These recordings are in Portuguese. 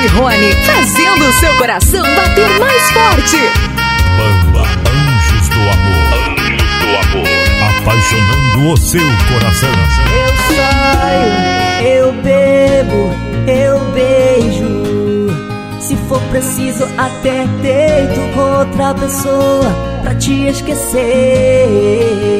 DJ Rony, fazendo o seu coração bater mais forte. Banda Anjos do Amor. Anjos do Amor. Apaixonando o seu coração. Eu saio, eu bebo, eu beijo. Se for preciso, até deito com outra pessoa pra te esquecer.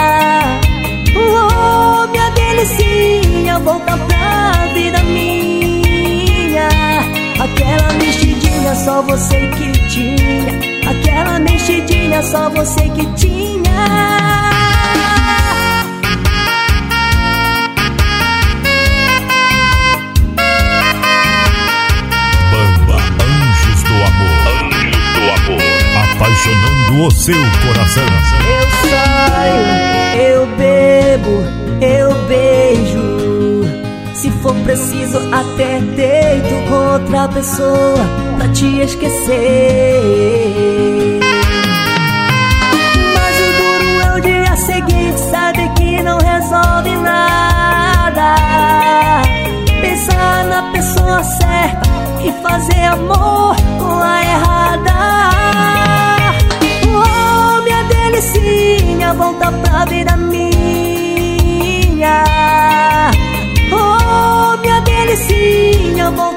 Só você que tinha. Aquela mexidinha só você que tinha. Banda Anjos do Amor. Anjos do Amor. Apaixonando o seu coração. Eu saio, eu bebo, eu preciso, até deito com outra pessoa pra te esquecer. Mas o duro é o dia seguinte, sabe que não resolve nada. Pensar na pessoa certa e fazer amor com a errada. Oh, minha delicinha, volta pra vida minha.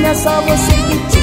Aquela mexidinha só você que tinha.